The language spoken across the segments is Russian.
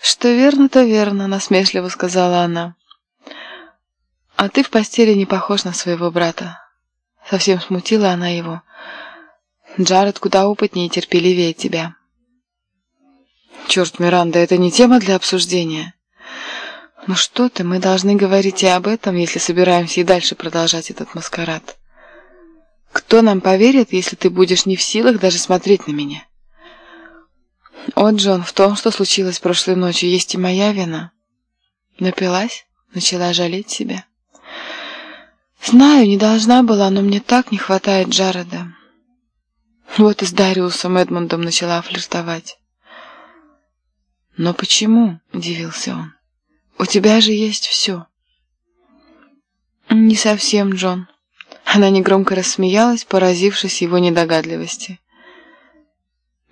«Что верно, то верно», — насмешливо сказала она. «А ты в постели не похож на своего брата». Совсем смутила она его. «Джаред куда опытнее и терпеливее тебя». «Черт, Миранда, это не тема для обсуждения». «Ну что ты, мы должны говорить и об этом, если собираемся и дальше продолжать этот маскарад. Кто нам поверит, если ты будешь не в силах даже смотреть на меня?» «О, Джон, в том, что случилось прошлой ночью, есть и моя вина». Напилась, начала жалеть себя. «Знаю, не должна была, но мне так не хватает Джареда». Вот и с Дариусом Эдмондом начала флиртовать. «Но почему?» – удивился он. «У тебя же есть все». «Не совсем, Джон». Она негромко рассмеялась, поразившись его недогадливости.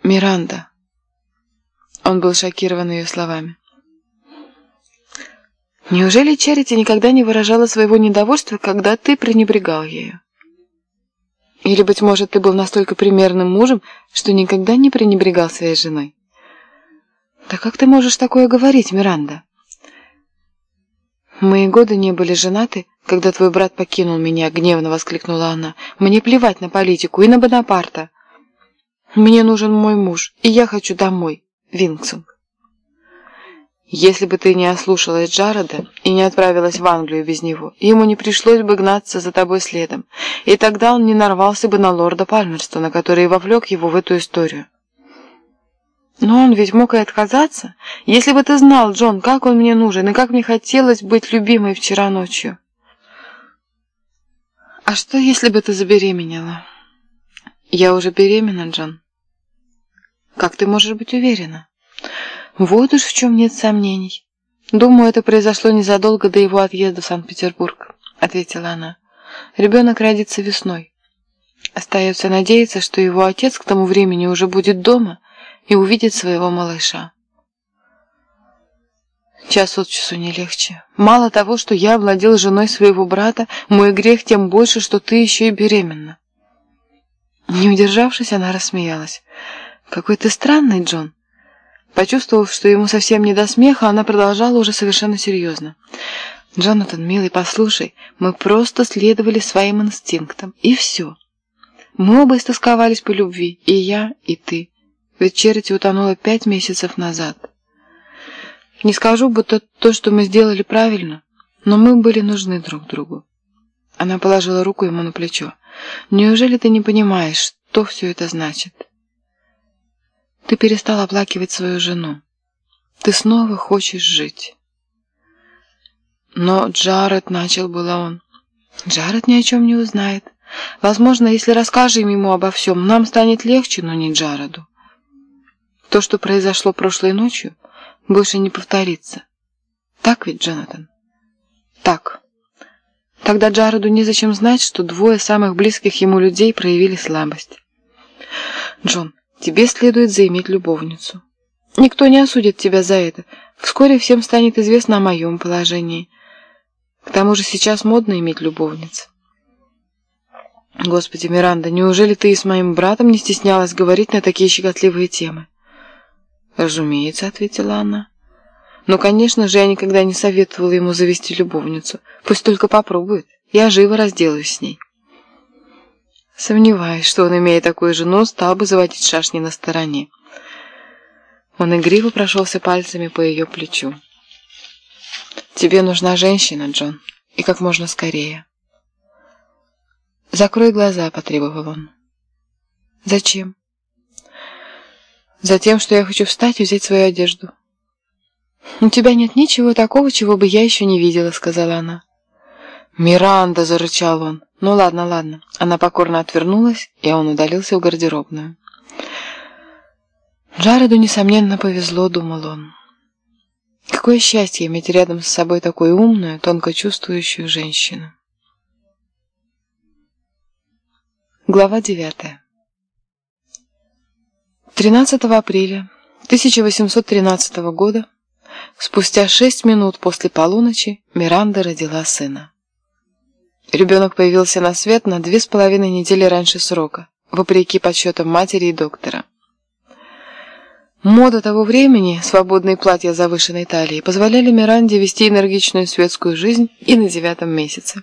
«Миранда». Он был шокирован ее словами. «Неужели Чарити никогда не выражала своего недовольства, когда ты пренебрегал ею? Или, быть может, ты был настолько примерным мужем, что никогда не пренебрегал своей женой?» «Да как ты можешь такое говорить, Миранда?» «Мы годы не были женаты, когда твой брат покинул меня», — гневно воскликнула она. «Мне плевать на политику и на Бонапарта. Мне нужен мой муж, и я хочу домой, Винксом». «Если бы ты не ослушалась Джареда и не отправилась в Англию без него, ему не пришлось бы гнаться за тобой следом, и тогда он не нарвался бы на лорда Пальмерстона, который вовлек его в эту историю». Но он ведь мог и отказаться. Если бы ты знал, Джон, как он мне нужен и как мне хотелось быть любимой вчера ночью. А что, если бы ты забеременела? Я уже беременна, Джон. Как ты можешь быть уверена? Вот уж в чем нет сомнений. Думаю, это произошло незадолго до его отъезда в Санкт-Петербург, ответила она. Ребенок родится весной. Остается надеяться, что его отец к тому времени уже будет дома и увидит своего малыша. Час от часу не легче. Мало того, что я овладел женой своего брата, мой грех тем больше, что ты еще и беременна. Не удержавшись, она рассмеялась. «Какой ты странный, Джон!» Почувствовав, что ему совсем не до смеха, она продолжала уже совершенно серьезно. «Джонатан, милый, послушай, мы просто следовали своим инстинктам, и все. Мы оба истосковались по любви, и я, и ты. Ведь Черити утонула пять месяцев назад. Не скажу, будто то, что мы сделали правильно, но мы были нужны друг другу. Она положила руку ему на плечо. «Неужели ты не понимаешь, что все это значит? Ты перестал оплакивать свою жену. Ты снова хочешь жить». Но Джаред, начал было он. Джаред ни о чем не узнает. Возможно, если расскажем ему обо всем, нам станет легче, но не Джареду. То, что произошло прошлой ночью, больше не повторится. Так ведь, Джонатан? Так. Тогда Джареду незачем знать, что двое самых близких ему людей проявили слабость. Джон, тебе следует заиметь любовницу. Никто не осудит тебя за это. Вскоре всем станет известно о моем положении. К тому же сейчас модно иметь любовниц. Господи, Миранда, неужели ты и с моим братом не стеснялась говорить на такие щекотливые темы? «Разумеется», — ответила она. «Но, конечно же, я никогда не советовала ему завести любовницу. Пусть только попробует. Я живо разделаюсь с ней». Сомневаюсь, что он, имея такую жену, стал бы заводить шашни на стороне. Он игриво прошелся пальцами по ее плечу. «Тебе нужна женщина, Джон, и как можно скорее». «Закрой глаза», — потребовал он. «Зачем?» Затем, что я хочу встать и взять свою одежду. «У тебя нет ничего такого, чего бы я еще не видела», — сказала она. «Миранда!» — зарычал он. «Ну ладно, ладно». Она покорно отвернулась, и он удалился в гардеробную. Джареду, несомненно, повезло, думал он. Какое счастье иметь рядом с собой такую умную, тонко чувствующую женщину. Глава девятая 13 апреля 1813 года, спустя шесть минут после полуночи, Миранда родила сына. Ребенок появился на свет на две с половиной недели раньше срока, вопреки подсчетам матери и доктора. Мода того времени, свободные платья завышенной талии, позволяли Миранде вести энергичную светскую жизнь и на девятом месяце.